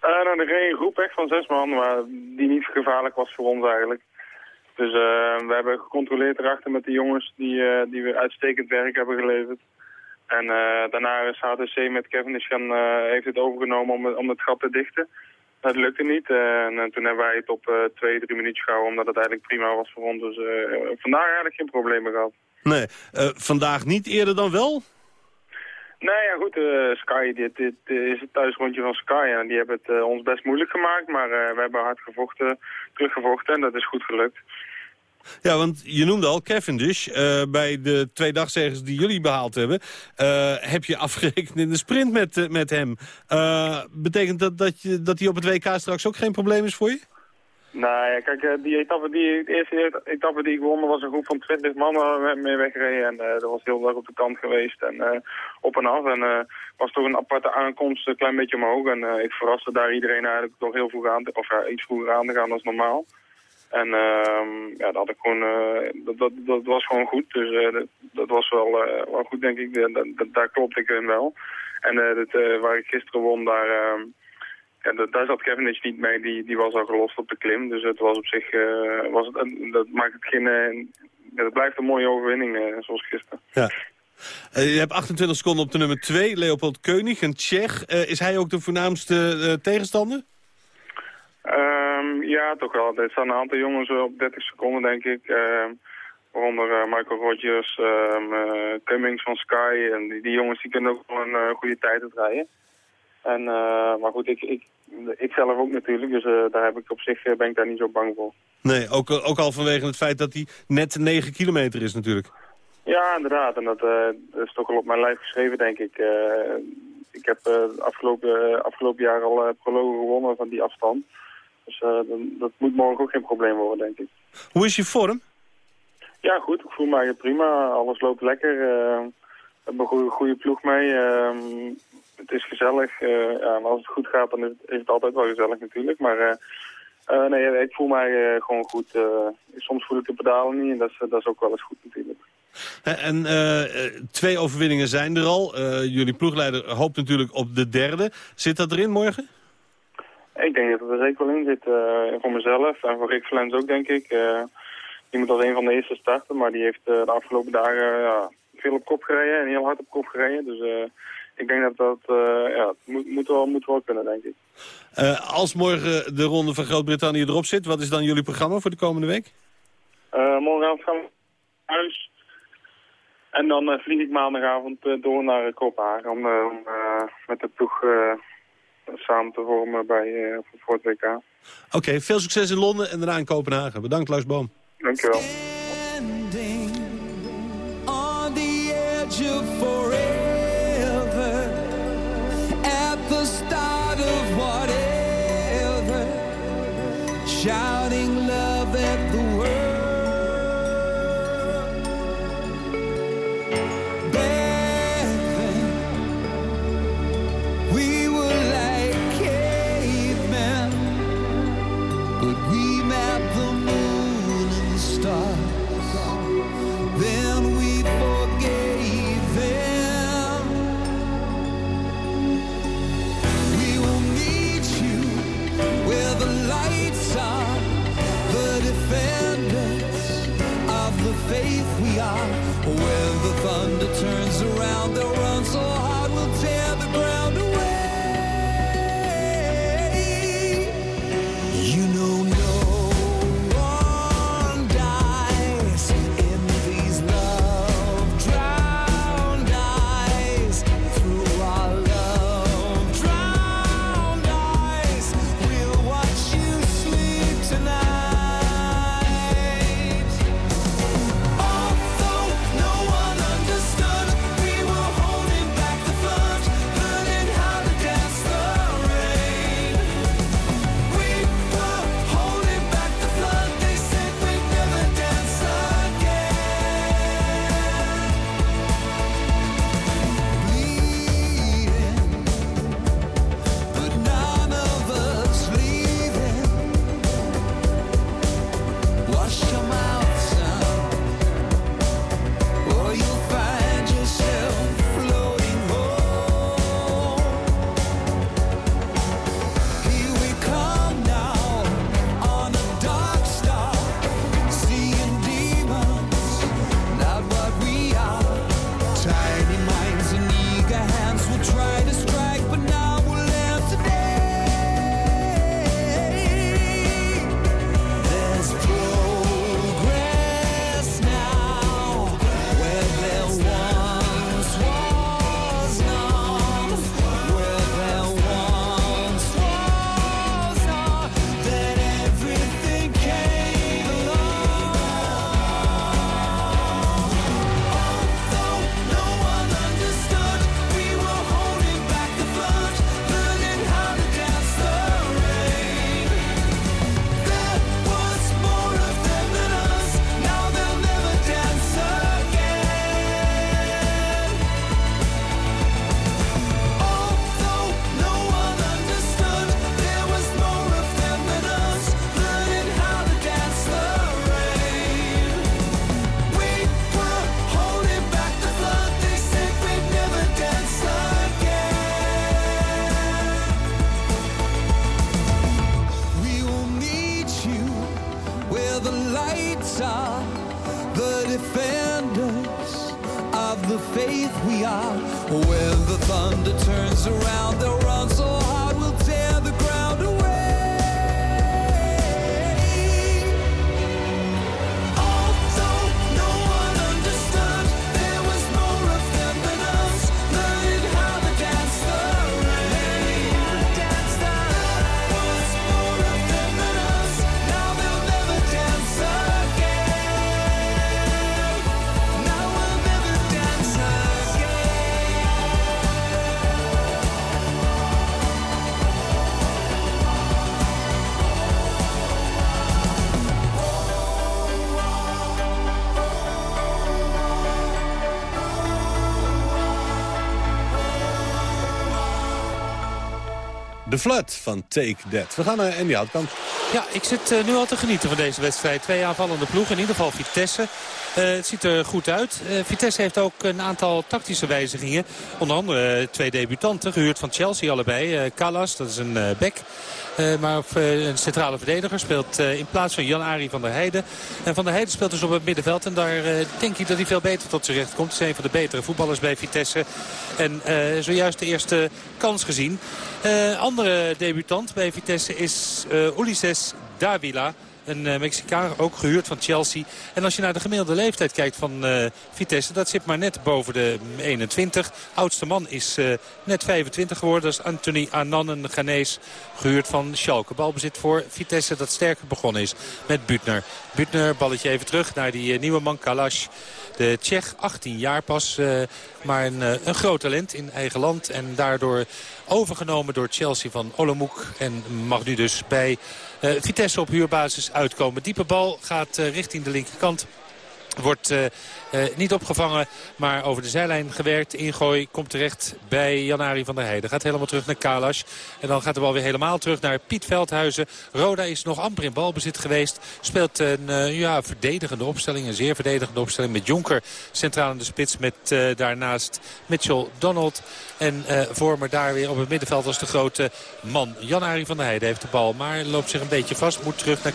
Eh, nou, er reed een groep echt van zes man, maar die niet gevaarlijk was voor ons eigenlijk. Dus eh, we hebben gecontroleerd erachter met de jongens die, eh, die we uitstekend werk hebben geleverd. En eh, daarna is HTC met Cavendish gaan, heeft het overgenomen om, om het gat te dichten. Dat lukte niet. en toen hebben wij het op twee, drie minuutjes gehouden, omdat het eigenlijk prima was voor ons. Dus vandaag eigenlijk geen problemen gehad. Nee, vandaag niet eerder dan wel? Nee, ja goed, eh, Sky, dit, dit is het thuisrondje van Sky en die hebben het eh, ons best moeilijk gemaakt, maar eh, we hebben hard gevochten, teruggevochten en dat is goed gelukt. Ja, want je noemde al Cavendish. eh bij de twee dagzegers die jullie behaald hebben... eh, heb je afgerekend in de sprint met, eh, met hem. Eh, betekent dat dat, je, dat hij op het WK straks ook geen probleem is voor je? Nou ja, kijk, eh, die etappe die, de eerste etappe die ik won, was een groep van 20 mannen mee- mee weggereden. En eh, dat was heel erg op de kant geweest en eh, op en af. En eh was toch een aparte aankomst, een klein beetje omhoog. En eh, ik verraste daar iedereen eigenlijk toch heel vroeg aan, te- of iets vroeger aan te gaan dan normaal. En ehm, ja, dat had ik gewoon, eh, dat, dat, dat was gewoon goed. Dus eh, dat, dat was wel, eh, wel goed, denk ik. Dat, daar klopte ik in wel. En eh, dat, eh, waar ik gisteren won, daar, ehm, ja, dat, daar zat Cavendish niet mee. Die, die was al gelost op de klim. Dus het was op zich, eh, was het, dat maakt het geen, het blijft een mooie overwinning, eh, zoals gisteren. Ja. Je hebt 28 seconden op de nummer 2, Leopold Koenig, een Tsjech. Is hij ook de voornaamste tegenstander? Ehm, ja, toch wel. Er staan een aantal jongens op 30 seconden, denk ik. Ehm, waaronder Michael Rogers, ehm, eh, Cummings van Sky. En die, die jongens die kunnen ook wel een eh, goede tijd rijden. En, eh, maar goed, ik, ik, ik zelf ook natuurlijk. Dus eh, daar heb ik op zich eh, ben ik daar niet zo bang voor. Nee, ook, ook al vanwege het feit dat hij net 9 kilometer is natuurlijk. Ja, inderdaad. En dat, dat is toch wel op mijn lijf geschreven, denk ik. Ik heb afgelopen, afgelopen jaar al prologen gewonnen van die afstand. Dus dan, dat moet morgen ook geen probleem worden, denk ik. Hoe is je vorm? Ja, goed. Ik voel mij prima. Alles loopt lekker. We hebben een goede, goede ploeg mee. Het is gezellig. Uh, ja, als het goed gaat, dan is het, altijd wel gezellig natuurlijk. Maar uh, nee, ik voel mij gewoon goed. Soms voel ik de pedalen niet en dat is, dat is ook wel eens goed natuurlijk. En uh, twee overwinningen zijn er al. Uh, jullie ploegleider hoopt natuurlijk op de derde. Zit dat erin morgen? Ik denk dat het er zeker wel in zit. Uh, voor mezelf en voor Rick Flens ook, denk ik. die moet als een van de eerste starten, maar die heeft de afgelopen dagen ja, veel op kop gereden en heel hard op kop gereden. Dus ik denk dat dat eh, ja, moet, moet, wel, moet wel kunnen, denk ik. Eh, als morgen de ronde van Groot-Brittannië erop zit, wat is dan jullie programma voor de komende week? Eh, morgenavond gaan we naar huis. En dan vlieg ik maandagavond door naar Kopenhagen om met de ploeg samen te vormen bij, uh, voor het WK. Oké, veel succes in Londen en daarna in Kopenhagen. Bedankt, Lars Boom. Dankjewel. shouting love at the De Flood van Take That. We gaan naar Andy Houtkamp. Ja, ik zit eh, nu al te genieten van deze wedstrijd. Twee aanvallende ploegen, in ieder geval Vitesse. Eh, het ziet er goed uit. Eh, Vitesse heeft ook een aantal tactische wijzigingen. Onder andere twee debutanten, gehuurd van Chelsea allebei. Kalas, dat is een bek. Eh, maar eh, een centrale verdediger speelt eh, in plaats van Jan-Ari van der Heijden. En van der Heijden speelt dus op het middenveld. En daar denk ik dat hij veel beter tot zijn recht komt. Het is een van de betere voetballers bij Vitesse. En zojuist de eerste kans gezien. andere debutant bij Vitesse is Ulises Davila. Een eh, Mexicaan, ook gehuurd van Chelsea. En als je naar de gemiddelde leeftijd kijkt van eh, Vitesse... dat zit maar net boven de 21. Oudste man is eh, net 25 geworden. Dat is Anthony Annan, een Ghanese, gehuurd van Schalke. Balbezit voor Vitesse dat sterker begonnen is met Butner. Butner, balletje even terug naar die nieuwe man Kalash. De Tsjech, 18 jaar pas, maar een, een groot talent in eigen land. En daardoor overgenomen door Chelsea van Olomouc. En mag nu dus bij Vitesse op huurbasis uitkomen. Diepe bal gaat eh, richting de linkerkant. Wordt eh, eh, niet opgevangen, maar over de zijlijn gewerkt. Ingooi komt terecht bij Janari van der Heijden. Gaat helemaal terug naar Kalash. En dan gaat de bal weer helemaal terug naar Piet Veldhuizen. Roda is nog amper in balbezit geweest. Speelt een eh, ja, verdedigende opstelling, een zeer verdedigende opstelling. Met Jonker centraal in de spits. Met daarnaast Mitchell Donald. En Vormer daar weer op het middenveld als de grote man. Jan-Arie van der Heijden heeft de bal, maar loopt zich een beetje vast. Moet terug naar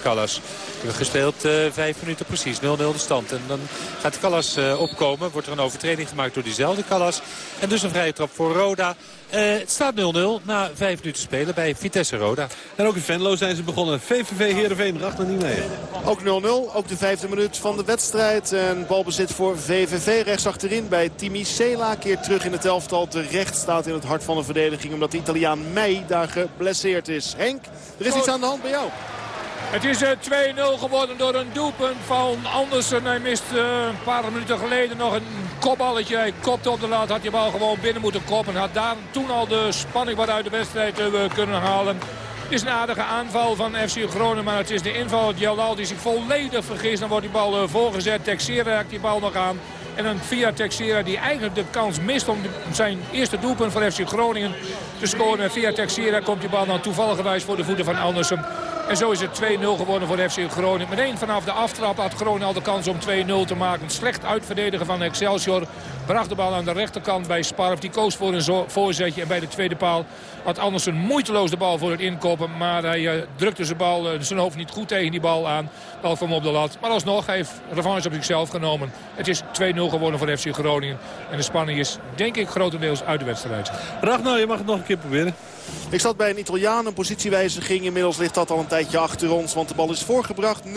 hebben gespeeld vijf minuten precies. 0-0 de stand. Dan gaat Callas eh, opkomen. Wordt er een overtreding gemaakt door diezelfde Callas. En dus een vrije trap voor Roda. Eh, het staat 0-0 na vijf minuten spelen bij Vitesse Roda. En ook in Venlo zijn ze begonnen. VVV Heerenveen, Ragnar niet mee. Ook 0-0, ook de vijfde minuut van de wedstrijd. En balbezit voor VVV rechts achterin bij Timi Sela. Keert terug in het elftal. Terecht staat in het hart van de verdediging. Omdat de Italiaan Meij daar geblesseerd is. Henk, er is iets aan de hand bij jou. Het is eh, 2-0 geworden door een doelpunt van Andersen. Hij mist eh, een paar minuten geleden nog een kopballetje. Hij kopte op de laat, had die bal gewoon binnen moeten koppen. Had daar toen al de spanning wat uit de wedstrijd eh, kunnen halen. Het is een aardige aanval van FC Groningen, maar het is de inval. Jalal die zich volledig vergist. Dan wordt die bal eh, voorgezet. Texera raakt die bal nog aan. En dan via Texera die eigenlijk de kans mist om zijn eerste doelpunt voor FC Groningen te scoren. En via Texera komt die bal dan toevallig voor de voeten van Andersen. En zo is het 2-0 geworden voor FC Groningen. Meteen vanaf de aftrap had Groningen al de kans om 2-0 te maken. Slecht uitverdedigen van Excelsior. Bracht de bal aan de rechterkant bij Sparf. Die koos voor een voorzetje. En bij de tweede paal had Andersen moeiteloos de bal voor het inkopen. Maar hij eh, drukte zijn, bal, eh, zijn hoofd niet goed tegen die bal aan. Bal kwam op de lat. Maar alsnog heeft revanche op zichzelf genomen. Het is 2-0 geworden voor FC Groningen. En de spanning is denk ik grotendeels uit de wedstrijd. Ragnar, je mag het nog een keer proberen. Ik zat bij een Italiaan, een positiewijziging. Inmiddels ligt dat al een tijdje achter ons. Want de bal is voorgebracht. 0-0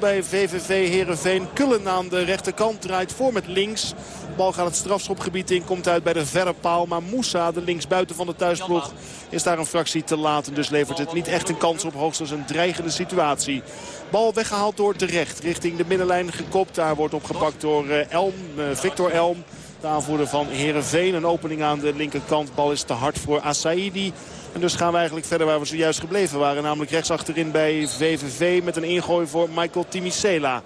bij VVV Heerenveen. Kullen aan de rechterkant draait voor met links. De bal gaat het strafschopgebied in. Komt uit bij de verre paal. Maar Moussa, de linksbuiten van de thuisploeg, is daar een fractie te laat. En dus levert het niet echt een kans op. Hoogstens een dreigende situatie. Bal weggehaald door terecht. Richting de middenlijn gekopt. Daar wordt opgepakt door eh, Elm, eh, Victor Elm. De aanvoerder van Heerenveen. Een opening aan de linkerkant. Bal is te hard voor Asaidi. En dus gaan we eigenlijk verder waar we zojuist gebleven waren. Namelijk rechts achterin bij VVV met een ingooi voor Michael Timisela.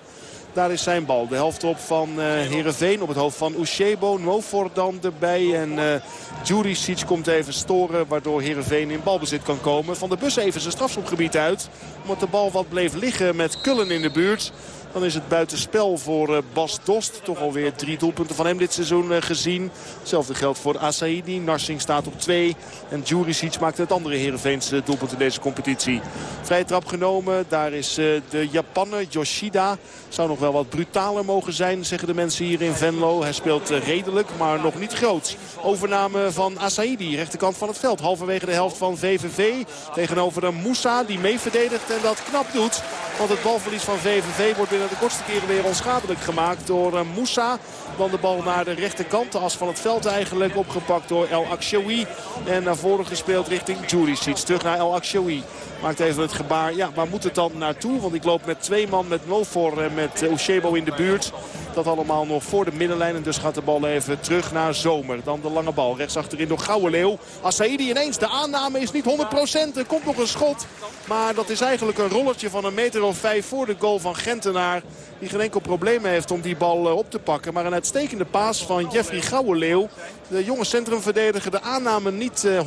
Daar is zijn bal. De helft op van eh Heerenveen op het hoofd van Ushebo. Nofor dan erbij. En eh Djuricic komt even storen. Waardoor Heerenveen in balbezit kan komen. Van de bus even zijn strafschopgebied uit. Omdat de bal wat bleef liggen met Kullen in de buurt. Dan is het buitenspel voor eh, Bas Dost. Toch alweer drie doelpunten van hem dit seizoen eh, gezien. Hetzelfde geldt voor Asaidi. Narsing staat op twee. En Djuricic maakt het andere Heerenveense doelpunt in deze competitie. Vrije trap genomen. Daar is eh, de Japanner Yoshida. Zou nog wel wat brutaler mogen zijn, zeggen de mensen hier in Venlo. Hij speelt redelijk, maar nog niet groot. Overname van Asaidi, rechterkant van het veld. Halverwege de helft van VVV. Tegenover een Moussa die mee verdedigt en dat knap doet. Want het balverlies van VVV wordt binnen de kortste keren weer onschadelijk gemaakt door eh, Moussa. Dan de bal naar de rechterkant, de as van het veld eigenlijk. Opgepakt door El Akshawi. En naar voren gespeeld richting Juricic. Terug naar El Akshawi. Maakt even het gebaar. Ja, waar moet het dan naartoe? Want ik loop met twee man met Nofor en met Ushebo in de buurt. Dat allemaal nog voor de middenlijn. En dus gaat de bal even terug naar Zomer. Dan de lange bal. Rechts achterin door Gouwenleeuw. Asaidi ineens. De aanname is niet 100%. Er komt nog een schot. Maar dat is eigenlijk een rollertje van een meter of vijf voor de goal van Gentenaar. Die geen enkel probleem heeft om die bal eh, op te pakken. Maar een uitstekende paas van Jeffrey Gouwenleeuw. De jonge centrumverdediger. De aanname niet eh,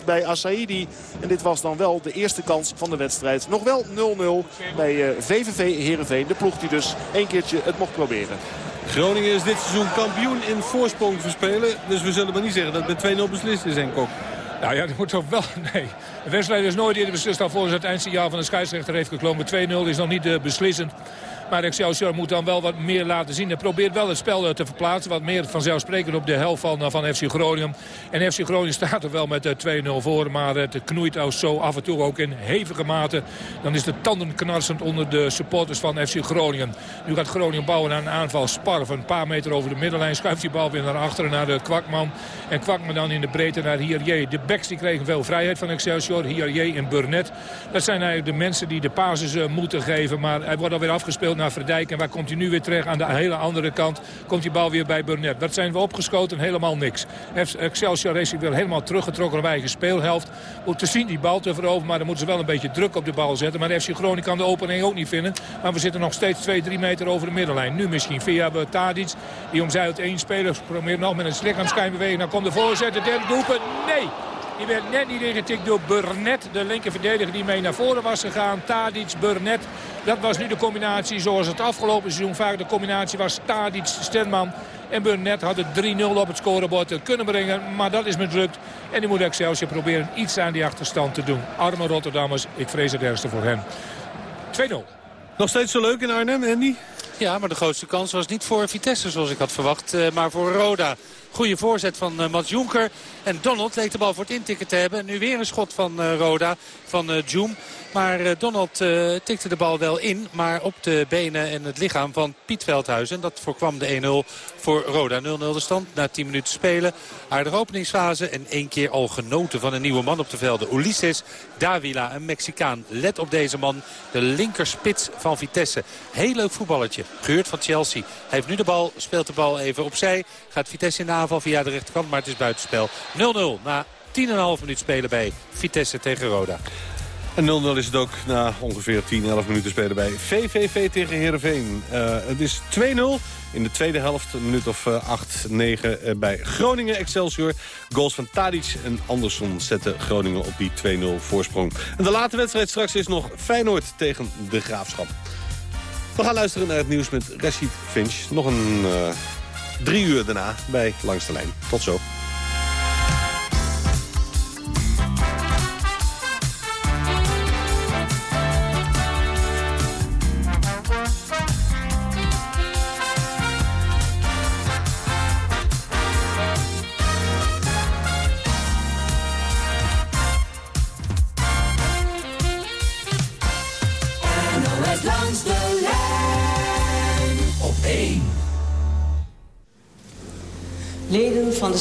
100% bij Asaidi. En dit was dan wel de eerste kans van de wedstrijd. Nog wel 0-0 bij eh, VVV Heerenveen. De ploeg die dus één keertje het mocht proberen. Groningen is dit seizoen kampioen in voorsprong verspelen. Dus we zullen maar niet zeggen dat het met 2-0 beslist is, Henk Kok. Nou ja, dat moet toch wel... Nee. De wedstrijd is nooit eerder beslist al volgens het eindsignaal van de scheidsrechter heeft geklonken. 2-0 is nog niet eh, beslissend. Maar Excelsior moet dan wel wat meer laten zien. Hij probeert wel het spel eh, te verplaatsen. Wat meer vanzelfsprekend op de helft van, eh, van FC Groningen. En FC Groningen staat er wel met eh, 2-0 voor. Maar het knoeit zo af en toe ook in hevige mate. Dan is de tanden knarsend onder de supporters van FC Groningen. Nu gaat Groningen bouwen aan een aanval. Sparf een paar meter over de middenlijn. Schuift die bal weer naar achteren naar de Kwakman. En Kwakman dan in de breedte naar Hierje. De backs die kregen veel vrijheid van Excelsior. Hierje en Burnett. Dat zijn eigenlijk de mensen die de eh, moeten geven. Maar hij wordt alweer afgespeeld naar Verdijk. En waar komt hij nu weer terecht? Aan de hele andere kant komt die bal weer bij Burnett. Dat zijn we opgeschoten. Helemaal niks. Excelsior zich weer helemaal teruggetrokken op eigen speelhelft. Moet te zien die bal te veroveren. Maar dan moeten ze wel een beetje druk op de bal zetten. Maar FC Groningen kan de opening ook niet vinden. Maar we zitten nog steeds 2-3 meter over de middenlijn. Nu misschien via Tadic. Die omzeilt één speler. Probeert nog met een lichaamskijnbeweging. Dan komt de voorzet. De derde. Nee! Die werd net niet ingetikt door Burnett. De linker verdediger die mee naar voren was gegaan. Tadic, Burnett. Dat was nu de combinatie zoals het afgelopen seizoen vaak de combinatie was. Tadic, Stenman en Burnett hadden 3-0 op het scorebord te kunnen brengen. Maar dat is mislukt. En die moet Excelsior proberen iets aan die achterstand te doen. Arme Rotterdammers, ik vrees het ergste voor hen. 2-0. Nog steeds zo leuk in Arnhem, Andy? Ja, maar de grootste kans was niet voor Vitesse zoals ik had verwacht, eh, maar voor Roda. Goede voorzet van uh, Mats Jonker. En Donald leek de bal voor het intikken te hebben. Nu weer een schot van uh, Roda, van uh, Joom. Maar uh, Donald uh, tikte de bal wel in. Maar op de benen en het lichaam van Piet Veldhuizen. Dat voorkwam de 1-0 voor Roda. 0-0 de stand na 10 minuten spelen. Aardige openingsfase. En één keer al genoten van een nieuwe man op de velden. Ulises Davila, een Mexicaan. Let op deze man. De linkerspits van Vitesse. Heel leuk voetballetje. Geurt van Chelsea. Hij heeft nu de bal. Speelt de bal even opzij. Gaat Vitesse in de aanval via de rechterkant. Maar het is buitenspel. 0-0 na 10,5 minuut spelen bij Vitesse tegen Roda. En 0-0 is het ook na ongeveer 10, 11 minuten spelen bij VVV tegen Heerenveen. Uh, het is 2-0 in de tweede helft, een minuut of uh, 8, 9 uh, bij Groningen Excelsior. Goals van Tadic en Andersson zetten Groningen op die 2-0 voorsprong. En de late wedstrijd straks is nog Feyenoord tegen de Graafschap. We gaan luisteren naar het nieuws met Rashid Finch. Nog een uh, drie uur daarna bij Langs de Lijn. Tot zo.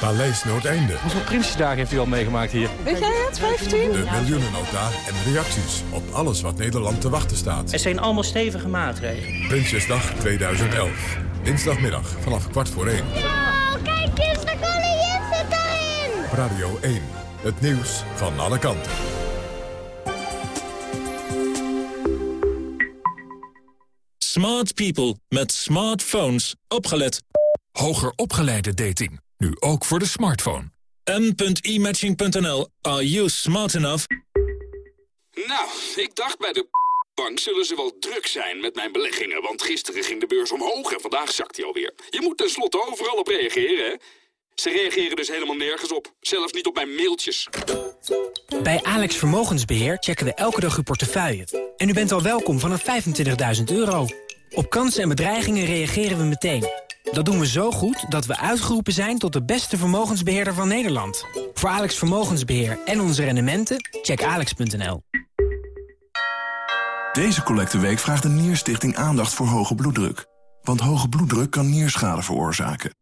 Paleis Noordeinde. Hoeveel Prinsjesdagen heeft u al meegemaakt hier? Weet jij het, 15? De miljoenennota en reacties op alles wat Nederland te wachten staat. Het zijn allemaal stevige maatregelen. Prinsjesdag 2011. Dinsdagmiddag vanaf kwart voor één. Oh, kijk eens, de koningin zit daarin! Radio 1. Het nieuws van alle kanten. Smart people met smartphones. Opgelet. Hoger opgeleide dating. Nu ook voor de smartphone. m.imatching.nl. Are you smart enough? Nou, ik dacht bij de bank zullen ze wel druk zijn met mijn beleggingen. Want gisteren ging de beurs omhoog en vandaag zakt hij alweer. Je moet tenslotte overal op reageren, hè? Ze reageren dus helemaal nergens op. Zelfs niet op mijn mailtjes. Bij Alex Vermogensbeheer checken we elke dag uw portefeuille. En u bent al welkom vanaf 25.000 euro. Op kansen en bedreigingen reageren we meteen. Dat doen we zo goed dat we uitgeroepen zijn tot de beste vermogensbeheerder van Nederland. Voor Alex Vermogensbeheer en onze rendementen, check alex.nl. Deze collecteweek vraagt de Nierstichting aandacht voor hoge bloeddruk. Want hoge bloeddruk kan nierschade veroorzaken.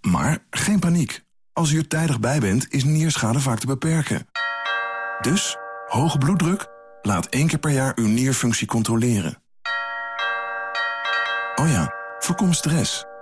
Maar geen paniek. Als u er tijdig bij bent, is nierschade vaak te beperken. Dus, hoge bloeddruk? Laat één keer per jaar uw nierfunctie controleren. Oh ja, voorkom stress.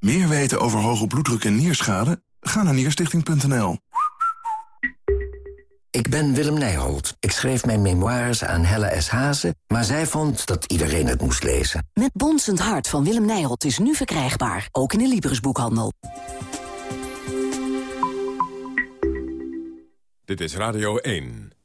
Meer weten over hoge bloeddruk en nierschade? Ga naar nierstichting.nl. Ik ben Willem Nijholt. Ik schreef mijn memoires aan Hella S. Hazen, maar zij vond dat iedereen het moest lezen. Met Bonsend Hart van Willem Nijholt is nu verkrijgbaar. Ook in de Librisboekhandel. Dit is Radio 1.